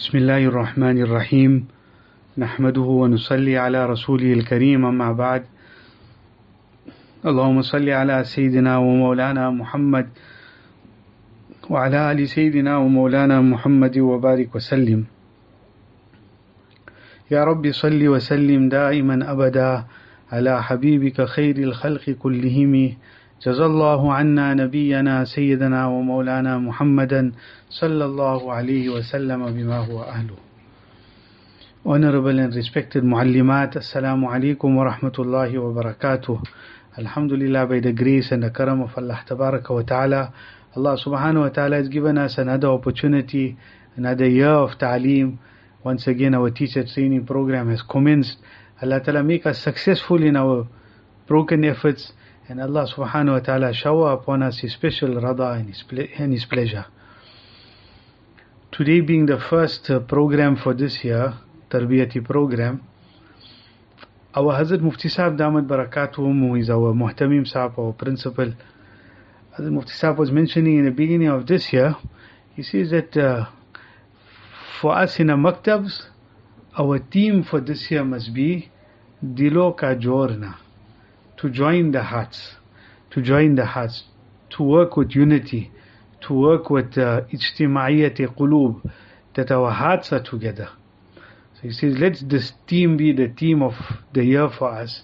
بسم الله الرحمن الرحيم. نحمده ونصلي على رسوله الكريم أما بعد. اللهم صل على سيدنا ومولانا محمد وعلى آل سيدنا ومولانا محمد وبارك وسلم. يا رب صل وسلم دائما أبدا على حبيبك خير الخلق كلهم. جزا الله عنا نبينا سيدنا ومولانا محمدا صلى الله عليه وسلم بما هو أهله Honorable and respected Muallimat, Assalamu alaikum wa rahmatullahi wa barakatuh. Alhamdulillah, by the grace and the karam of Allah Tabaraka wa Ta'ala, Allah Subhanahu wa Ta'ala has given us another opportunity, another year of ta'aleem. Once again, our teacher training program has commenced. Allah Ta'ala make us successful in our broken efforts and Allah Subhanahu wa Ta'ala shower upon us His special rada and His, pleasure. Today being the first uh, program for this year, Tarbiyati program, our Hazrat Mufti Sahib Damat Barakatuhum, who is our Muhtamim Sahib, our principal, Hazrat Mufti Sahib was mentioning in the beginning of this year, he says that uh, for us in a maktabs, our theme for this year must be Dilo Ka Jorna, to join the hearts, to join the hearts, to work with unity, to work with uh, ijtimaiyat qulub, that our hearts are together. So he says, let this team be the team of the year for us,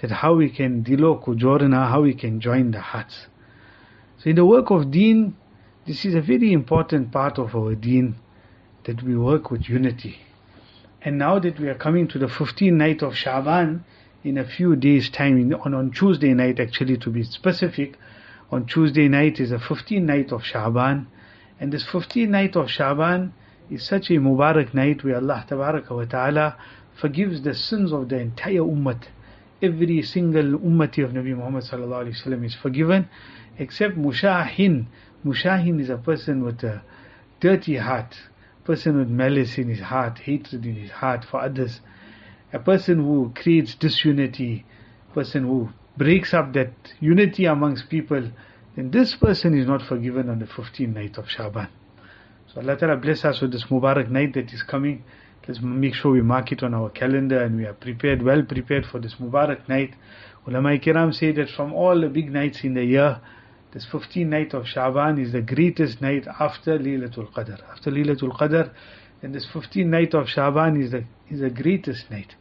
that how we can dilo kujorna, how we can join the hearts. So in the work of deen, this is a very important part of our deen, that we work with unity. And now that we are coming to the 15th night of Shaban, in a few days' time, on, on Tuesday night actually to be specific, on Tuesday night is the 15th night of Shaban, and this 15th night of Shaban is such a Mubarak night where Allah wa Ta'ala forgives the sins of the entire Ummah. Every single Ummati of Nabi Muhammad is forgiven except Mushahin. Mushahin is a person with a dirty heart, person with malice in his heart, hatred in his heart for others, a person who creates disunity, person who breaks up that unity amongst people, then this person is not forgiven on the 15th night of Shaban. So Allah Ta'ala bless us with this Mubarak night that is coming. Let's make sure we mark it on our calendar and we are prepared, well prepared for this Mubarak night. Ulama Kiram say that from all the big nights in the year, this 15th night of Shaban is the greatest night after Laylatul Qadr. After Laylatul Qadr, and this 15th night of Shaban is the, is the greatest night.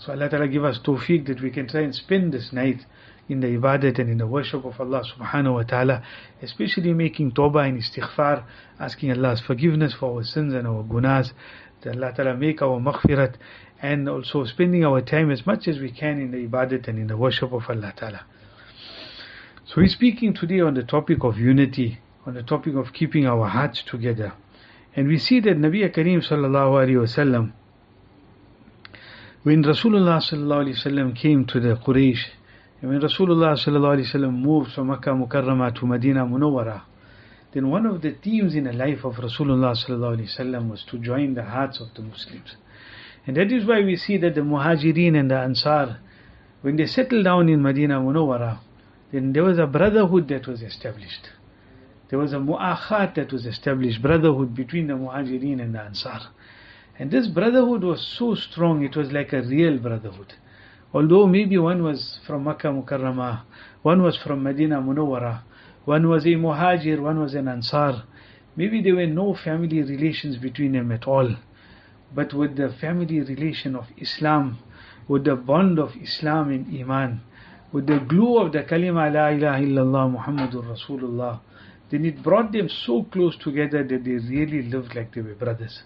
So Allah Ta'ala give us tawfiq that we can try and spend this night in the ibadat and in the worship of Allah subhanahu wa ta'ala, especially making tawbah and istighfar, asking Allah's forgiveness for our sins and our gunas, that Allah Ta'ala make our maghfirat, and also spending our time as much as we can in the ibadat and in the worship of Allah Ta'ala. So we're speaking today on the topic of unity, on the topic of keeping our hearts together. And we see that Nabi Kareem sallallahu alayhi wasallam, when Rasulullah came to the Quraysh, and when Rasulullah moved from Makkah Mukarramah to Medina Munawwara, then one of the themes in the life of Rasulullah was to join the hearts of the Muslims. And that is why we see that the Muhajirin and the Ansar, when they settled down in Medina Munawwara, then there was a brotherhood that was established. There was a mu'akhat that was established, brotherhood between the Muhajirin and the Ansar. And this brotherhood was so strong, it was like a real brotherhood. Although maybe one was from Makkah Mukarramah, one was from Medina Munawwara, one was a Muhajir, one was an Ansar. Maybe there were no family relations between them at all. But with the family relation of Islam, with the bond of Islam and Iman, with the glue of the kalima La ilaha illallah Muhammadur Rasulullah, then it brought them so close together that they really lived like they were brothers.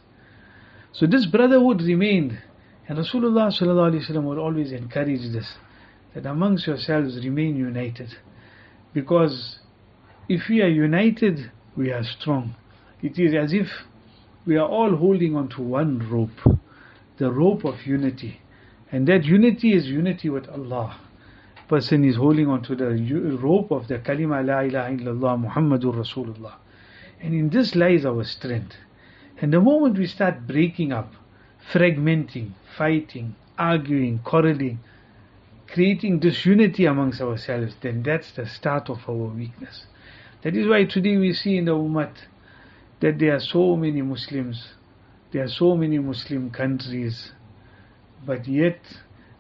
So this brotherhood remained, and Rasulullah would always encourage this, that amongst yourselves remain united. Because if we are united, we are strong. It is as if we are all holding on to one rope, the rope of unity. And that unity is unity with Allah. Person is holding on to the rope of the kalima la ilaha illallah Muhammadur Rasulullah. And in this lies our strength. And the moment we start breaking up, fragmenting, fighting, arguing, quarreling, creating disunity amongst ourselves, then that's the start of our weakness. That is why today we see in the Ummah that there are so many Muslims There are so many Muslim countries, but yet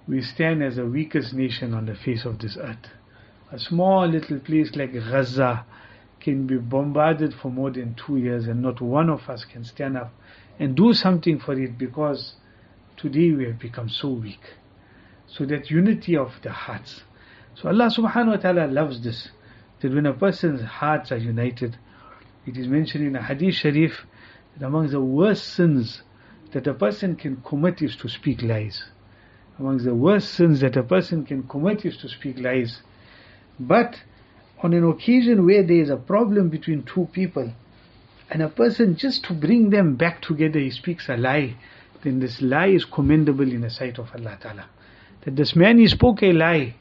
we stand as the weakest nation on the face of this earth. A small little place like Gaza can be bombarded for more than two years and not one of us can stand up and do something for it because today we have become so weak. So that unity of the hearts. So Allah subhanahu wa ta'ala loves this. That when a person's hearts are united, it is mentioned in a hadith sharif that among the worst sins that a person can commit is to speak lies. Among the worst sins that a person can commit is to speak lies. But on an occasion where there is a problem between two people, and a person just to bring them back together, he speaks a lie, then this lie is commendable in the sight of Allah Ta'ala. That this man he spoke a lie,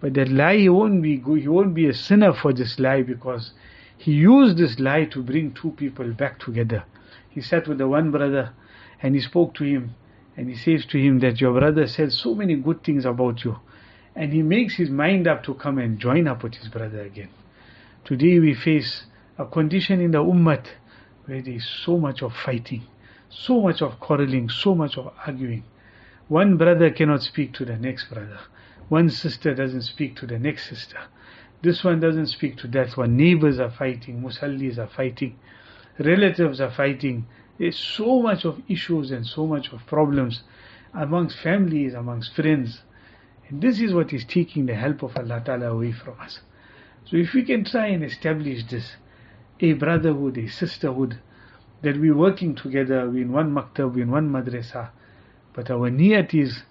but that lie he won't be he won't be a sinner for this lie because he used this lie to bring two people back together. He sat with the one brother and he spoke to him and he says to him that your brother said so many good things about you and he makes his mind up to come and join up with his brother again. Today we face a condition in the ummah where there is so much of fighting, so much of quarreling, so much of arguing. One brother cannot speak to the next brother. One sister doesn't speak to the next sister. This one doesn't speak to that one. Neighbors are fighting, musallis are fighting, relatives are fighting. There's so much of issues and so much of problems amongst families, amongst friends. And this is what is taking the help of Allah Ta'ala away from us. So if we can try and establish this, a brotherhood, a sisterhood, that we're working together, we're in one maktab, we're in one madrasa, but our niyat is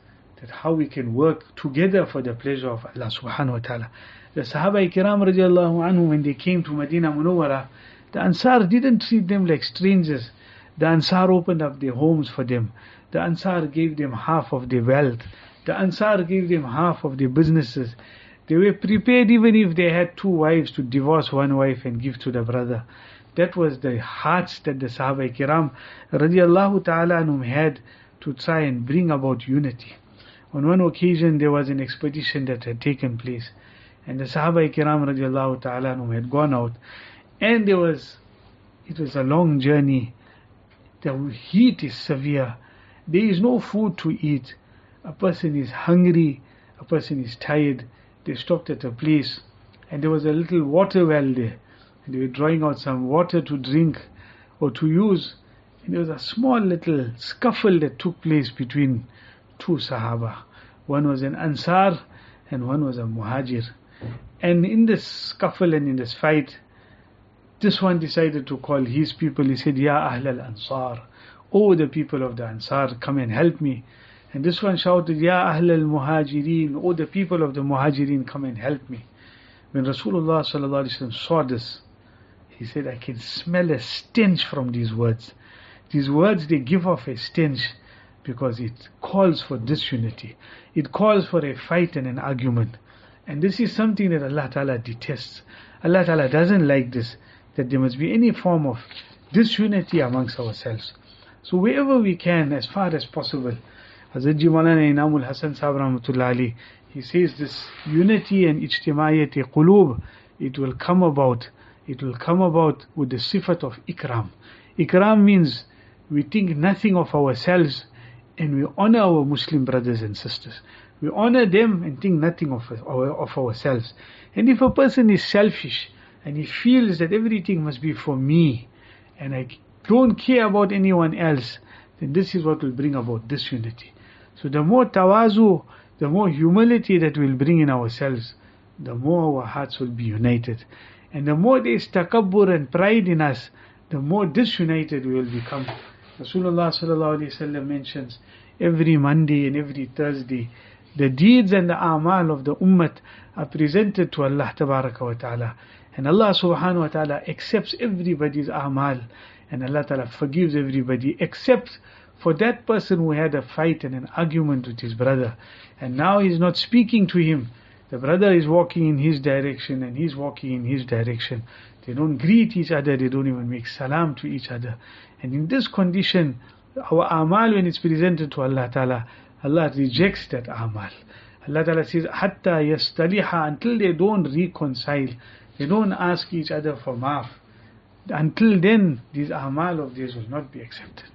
that how we can work together for the pleasure of Allah subhanahu wa ta'ala. The Sahaba Kiram radiallahu anhu, when they came to Medina Munawwara, the Ansar didn't treat them like strangers. The Ansar opened up their homes for them. The Ansar gave them half of their wealth. The Ansar gave them half of their businesses. They were prepared even if they had two wives to divorce one wife and give to the brother. That was the hearts that the Sahaba Kiram radiallahu ta'ala anhum had to try and bring about unity. On one occasion there was an expedition that had taken place and the Sahaba Kiram radiallahu ta'ala anhum had gone out and there was it was a long journey. The heat is severe. There is no food to eat. A person is hungry, a person is tired they stopped at a place and there was a little water well there. And they were drawing out some water to drink or to use. And there was a small little scuffle that took place between two Sahaba. One was an Ansar and one was a Muhajir. And in this scuffle and in this fight, this one decided to call his people. He said, Ya Ahl al Ansar, Oh, the people of the Ansar, come and help me. And this one shouted, Ya Ahl al Muhajirin, O the people of the Muhajirin, come and help me. When Rasulullah saw this, he said, I can smell a stench from these words. These words, they give off a stench because it calls for disunity. It calls for a fight and an argument. And this is something that Allah Ta'ala detests. Allah Ta'ala doesn't like this, that there must be any form of disunity amongst ourselves. So wherever we can, as far as possible, Hazrat Maulana Inamul Hasan Sahib Rahmatullah he says this unity and ijtimaiyat qulub, it will come about, it will come about with the sifat of ikram. Ikram means we think nothing of ourselves and we honor our Muslim brothers and sisters. We honor them and think nothing of, our, of ourselves. And if a person is selfish and he feels that everything must be for me and I don't care about anyone else, then this is what will bring about disunity. So the more tawazu, the more humility that we'll bring in ourselves, the more our hearts will be united. And the more there is takabbur and pride in us, the more disunited we will become. Rasulullah sallallahu mentions every Monday and every Thursday, the deeds and the amal of the ummah are presented to Allah wa ta'ala. And Allah subhanahu wa ta'ala accepts everybody's amal and Allah ta'ala forgives everybody except for that person who had a fight and an argument with his brother, and now he's not speaking to him, the brother is walking in his direction and he's walking in his direction. They don't greet each other, they don't even make salam to each other. And in this condition, our amal when it's presented to Allah Ta'ala, Allah rejects that amal. Allah Ta'ala says, Hatta yastaliha, until they don't reconcile, they don't ask each other for maaf. Until then, these amal of theirs will not be accepted.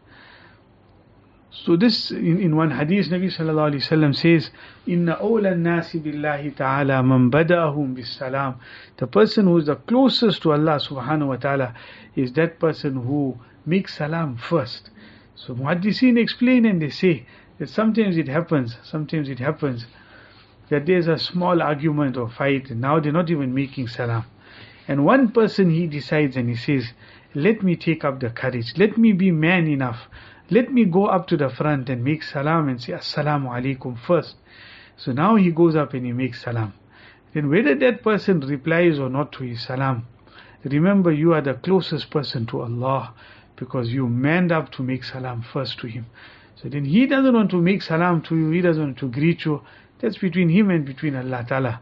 So this, in, in one hadith, Nabi sallallahu alayhi wasallam says, Inna awla nasi billahi ta'ala man bada'ahum bis salam. The person who is the closest to Allah subhanahu wa ta'ala is that person who makes salam first. So Muhaddiseen explain and they say that sometimes it happens, sometimes it happens that there's a small argument or fight and now they're not even making salam. And one person he decides and he says, let me take up the courage, let me be man enough, let me go up to the front and make salam and say assalamu alaikum first. So now he goes up and he makes salam. Then whether that person replies or not to his salam, remember you are the closest person to Allah because you manned up to make salam first to him. So then he doesn't want to make salam to you, he doesn't want to greet you. That's between him and between Allah Ta'ala.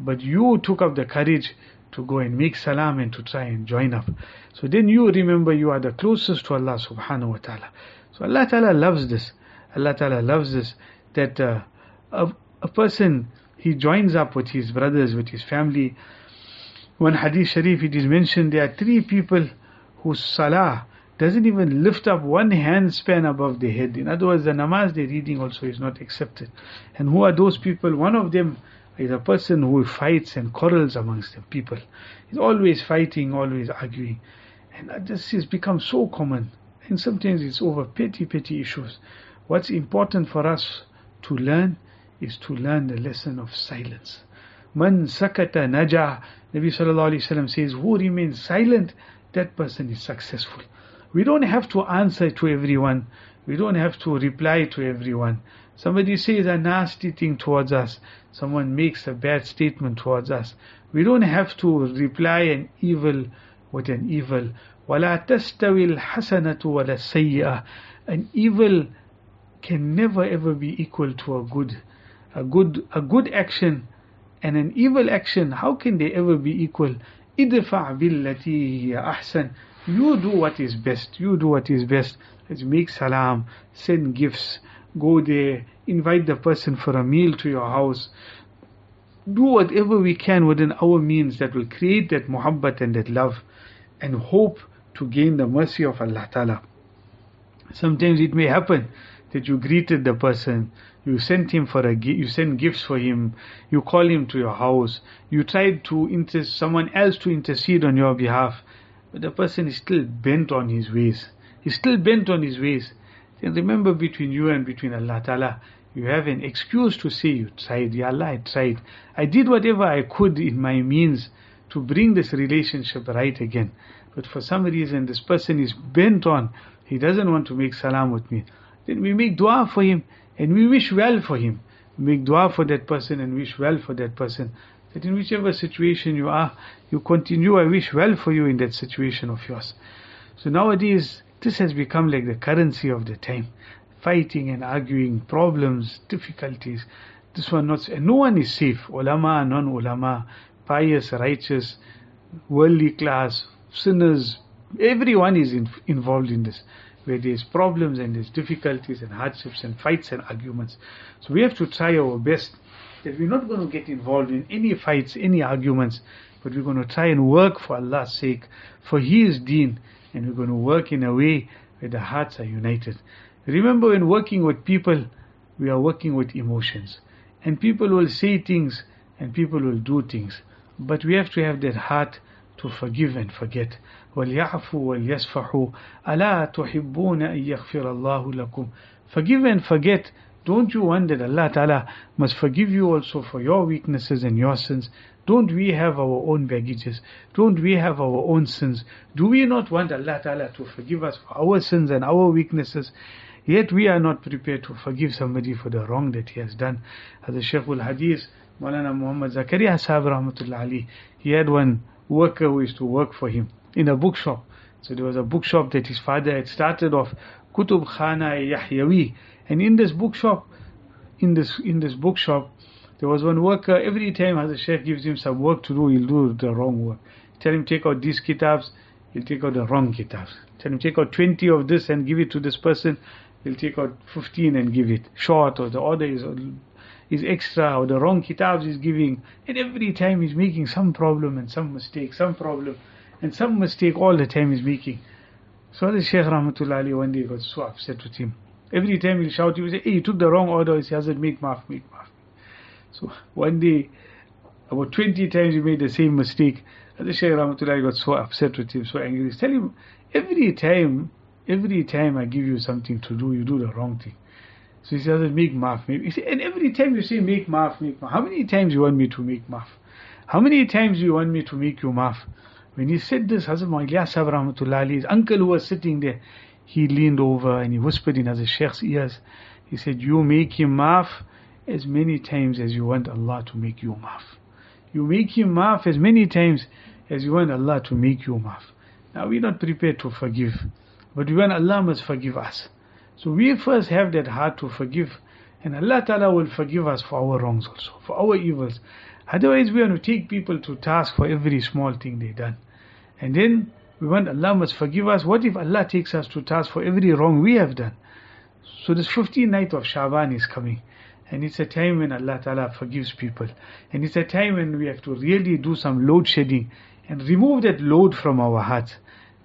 But you took up the courage to go and make salam and to try and join up. So then you remember you are the closest to Allah subhanahu wa ta'ala. So Allah Ta'ala loves this. Allah Ta'ala loves this. That uh, a, a person, he joins up with his brothers, with his family. One hadith sharif, it is mentioned there are three people whose salah doesn't even lift up one hand span above the head. In other words, the namaz they're reading also is not accepted. And who are those people? One of them is a person who fights and quarrels amongst the people. He's always fighting, always arguing. And this has become so common. And sometimes it's over petty, petty issues. What's important for us to learn is to learn the lesson of silence. Man sakata naja, Nabi sallallahu alayhi wasallam says, who remains silent, that person is successful. We don't have to answer to everyone. We don't have to reply to everyone. Somebody says a nasty thing towards us. Someone makes a bad statement towards us. We don't have to reply an evil with an evil. وَلَا تَسْتَوِي الْحَسَنَةُ وَلَا السَّيِّئَةُ An evil can never ever be equal to a good. A good, a good action and an evil action, how can they ever be equal? idfa billati ahsan you do what is best. You do what is best. Let's make salam, send gifts, go there, invite the person for a meal to your house. Do whatever we can within our means that will create that muhabbat and that love and hope to gain the mercy of Allah Ta'ala. Sometimes it may happen that you greeted the person, you sent him for a you send gifts for him, you call him to your house, you tried to inter- someone else to intercede on your behalf, but the person is still bent on his ways. He's still bent on his ways. Then remember between you and between Allah Ta'ala, you have an excuse to say you tried. Ya Allah, I tried. I did whatever I could in my means to bring this relationship right again. But for some reason, this person is bent on, he doesn't want to make salam with me. Then we make dua for him and we wish well for him. Make dua for that person and wish well for that person that in whichever situation you are, you continue. I wish well for you in that situation of yours. So nowadays, this has become like the currency of the time. Fighting and arguing, problems, difficulties. This one not, and no one is safe. Ulama, non-ulama, pious, righteous, worldly class, sinners, everyone is in, involved in this where there's problems and there's difficulties and hardships and fights and arguments. So we have to try our best that we're not going to get involved in any fights, any arguments, but we're going to try and work for Allah's sake, for His deen, and we're going to work in a way where the hearts are united. Remember when working with people, we are working with emotions. And people will say things and people will do things. But we have to have that heart to forgive and forget. وَلْيَعْفُوا وَلْيَصْفَحُوا أَلَا تُحِبُّونَ أَن يَغْفِرَ اللَّهُ لَكُمْ Forgive and forget don't you want that Allah Ta'ala must forgive you also for your weaknesses and your sins? Don't we have our own baggages? Don't we have our own sins? Do we not want Allah Ta'ala to forgive us for our sins and our weaknesses? Yet we are not prepared to forgive somebody for the wrong that he has done. As the Shaykh al-Hadith, Maulana Muhammad Zakaria Sahib Rahmatullah Ali, he had one worker who used to work for him in a bookshop. So there was a bookshop that his father had started off, Kutub Khana Yahyawi. And in this bookshop, in this in this bookshop, there was one worker. Every time Hazrat Sheikh gives him some work to do, he'll do the wrong work. Tell him take out these kitabs, he'll take out the wrong kitabs. Tell him take out 20 of this and give it to this person, he'll take out 15 and give it short, or the order is is extra, or the wrong kitabs he's giving. And every time he's making some problem and some mistake, some problem, and some mistake all the time he's making. So the Shaykh Rahmatullah Ali one day got so upset with him. Every time he'll shout, he will say, hey, you took the wrong order. He says, make maaf, make maaf. So one day, about 20 times he made the same mistake. And the Shaykh Rahmatullah got so upset with him, so angry. He's telling him, every time, every time I give you something to do, you do the wrong thing. So he says, make maaf, and every time you say make maaf, make maaf, how many times you want me to make maaf? How many times you want me to make you maaf? When he said this, Hazrat Ilyas Sahib his uncle who was sitting there, he leaned over and he whispered in Hazrat Sheikh's ears. He said, You make him maaf as many times as you want Allah to make you maaf. You make him maaf as many times as you want Allah to make you maaf. Now we're not prepared to forgive, but we want Allah must forgive us. So we first have that heart to forgive, and Allah Ta'ala will forgive us for our wrongs also, for our evils. Otherwise, we want to take people to task for every small thing they done. And then we want Allah must forgive us. What if Allah takes us to task for every wrong we have done? So this 15th night of Shaban is coming. And it's a time when Allah Ta'ala forgives people. And it's a time when we have to really do some load shedding and remove that load from our hearts.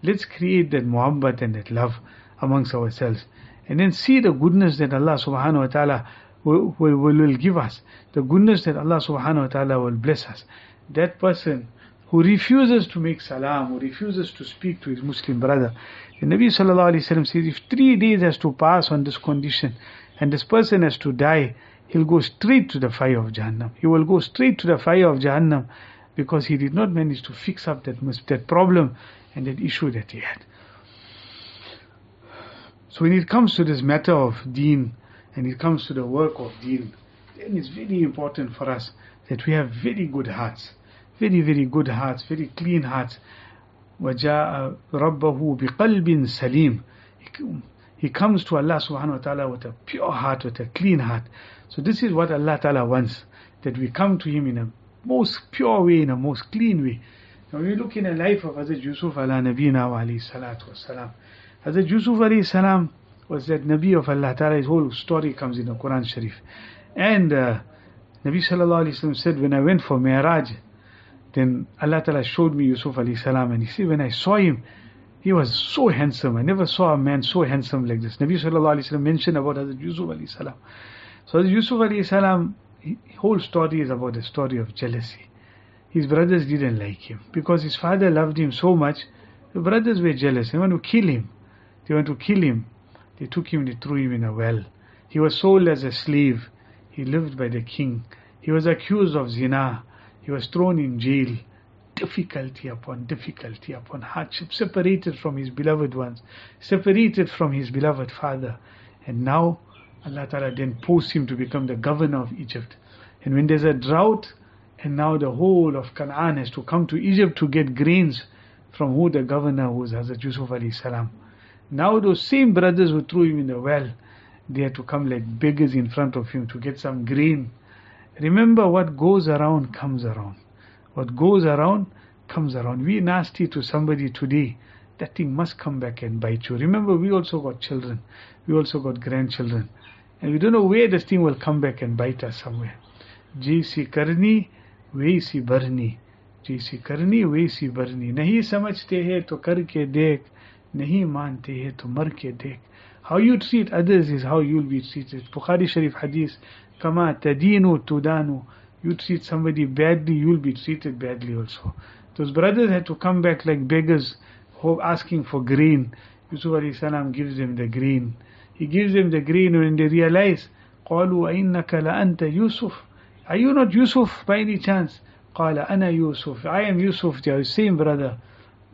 Let's create that muhabbat and that love amongst ourselves. And then see the goodness that Allah subhanahu wa ta'ala will, will, will give us. The goodness that Allah subhanahu wa ta'ala will bless us. That person who refuses to make salam, who refuses to speak to his Muslim brother. The Nabi sallallahu alayhi wa says, if three days has to pass on this condition, and this person has to die, he'll go straight to the fire of Jahannam. He will go straight to the fire of Jahannam because he did not manage to fix up that, that problem and that issue that he had. So when it comes to this matter of deen and it comes to the work of deen, then it's very important for us that we have very good hearts very, very good hearts, very clean hearts. وَجَاءَ رَبَّهُ بِقَلْبٍ سَلِيمٍ He comes to Allah subhanahu wa ta'ala with a pure heart, with a clean heart. So this is what Allah ta'ala wants, that we come to Him in a most pure way, in a most clean way. Now when we look in the life of Hazrat Yusuf ala nabina wa alayhi salatu wasalam. Hazrat Yusuf alayhi salam was that Nabi of Allah Ta'ala, his whole story comes in the Quran Sharif. And uh, Nabi sallallahu alayhi wa said, when I went for Mi'raj, then Allah Ta'ala showed me Yusuf alayhi salam and he said when I saw him he was so handsome. I never saw a man so handsome like this. Nabi sallallahu alayhi wasallam mentioned about Hazrat Yusuf alayhi salam. So Hazrat Yusuf alayhi salam whole story is about the story of jealousy. His brothers didn't like him because his father loved him so much the brothers were jealous. They want to kill him they went to kill him they took him and they threw him in a well he was sold as a slave he lived by the king he was accused of zina he was thrown in jail. Difficulty upon difficulty upon hardship, separated from his beloved ones, separated from his beloved father. And now Allah Ta'ala then posts him to become the governor of Egypt. And when there's a drought, and now the whole of Canaan has to come to Egypt to get grains from who the governor was, Hazrat Yusuf alayhi salam. Now those same brothers who threw him in the well, they had to come like beggars in front of him to get some grain Remember what goes around comes around. What goes around comes around. We nasty to somebody today, that thing must come back and bite you. Remember, we also got children. We also got grandchildren. And we don't know where this thing will come back and bite us somewhere. जैसी करनी वैसी भरनी जैसी करनी वैसी भरनी नहीं समझते हैं तो करके देख नहीं मानते हैं तो मर के देख how you treat others is how you'll be treated Bukhari Sharif Hadith Kama tadinu tudanu. You treat somebody badly, you'll be treated badly also. Those brothers had to come back like beggars, asking for grain. Yusuf alayhi salam gives them the grain. He gives them the grain when they realize, قالوا أئنك لأنت يوسف Are you not Yusuf by any chance? قال أنا يوسف I am Yusuf, the same brother.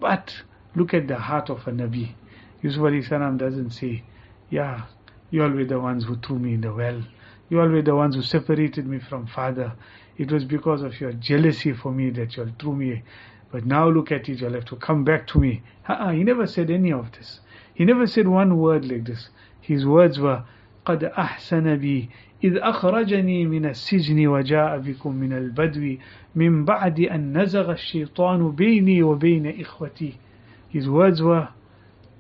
But look at the heart of a Nabi. Yusuf alayhi salam doesn't say, yeah, you all were the ones who threw me in the well. You all were the ones who separated me from Father. It was because of your jealousy for me that you all threw me. But now look at it, you'll have to come back to me. Uh-uh, he never said any of this. He never said one word like this. His words were, قد أحسن بي إذ أخرجني من السجن وجاء بكم من البدو من بعد أن نزغ الشيطان بيني وبين إخوتي. his words were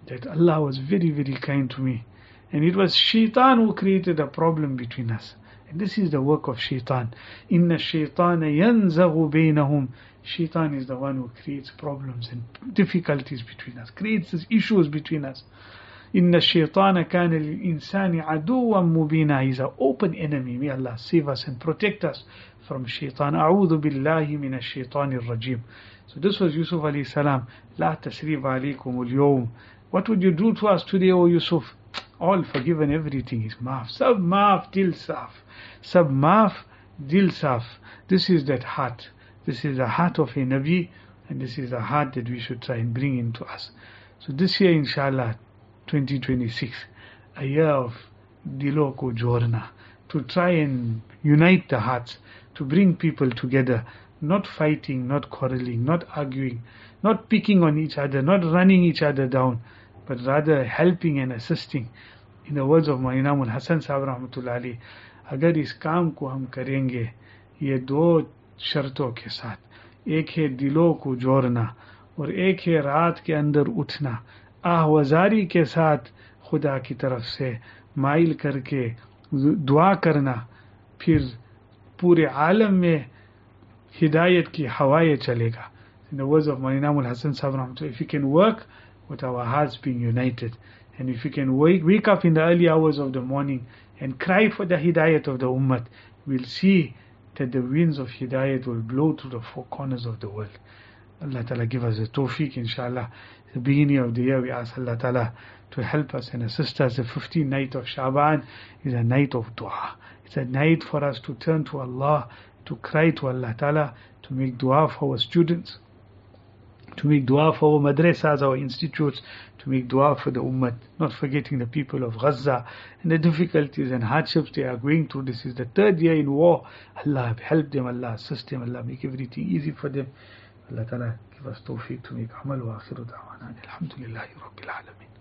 that Allah was very, very kind to me. And it was shaitan who created a problem between us. And this is the work of shaitan. Inna shaitana yanzaghu bainahum. Shaitan is the one who creates problems and difficulties between us, creates issues between us. إن الشيطان كان للإنسان عدوا مبينا He's an open enemy May Allah save us and protect us from shaitan أعوذ بالله من الشيطان الرجيم So this was Yusuf alayhi salam لا تسريب عليكم اليوم What would you do to us today O Yusuf All forgiven everything is maaf Sab maaf dil saf Sab maaf dil saf This is that heart This is the heart of a Nabi and this is the heart that we should try and bring into us so this year inshallah 2026 a year of Diloko Jorna to try and unite the hearts to bring people together not fighting not quarreling not arguing not picking on each other not running each other down but rather helping and assisting in the words of Imam Hassan Sahib Rahmatullah Ali अगर इस काम को हम करेंगे ये दो शर्तों के साथ एक है दिलों को जोड़ना और एक है रात के अंदर उठना आहवजारी के साथ खुदा की तरफ से माइल करके दुआ करना फिर पूरे आलम में हिदायत की हवाएं चलेगा In the words of Marinam al-Hassan Sahib if you can work with our hearts being united and if you can wake, wake up in the early hours of the morning and cry for the hidayat of the ummah, we'll see that the winds of hidayat will blow to the four corners of the world. Allah Ta'ala give us the tawfiq inshallah. The beginning of the year we ask Allah Ta'ala to help us and assist us. The 15th night of Shaban is a night of dua. It's a night for us to turn to Allah, to cry to Allah Ta'ala, to make dua for our students, to make dua for our madrasas, our institutes, to make dua for the ummah, not forgetting the people of Gaza and the difficulties and hardships they are going through. This is the third year in war. Allah help them, Allah assist them, Allah make everything easy for them. Allah Ta'ala give us tawfiq to make amal wa akhiru da'wana. Alhamdulillahi Rabbil Alameen.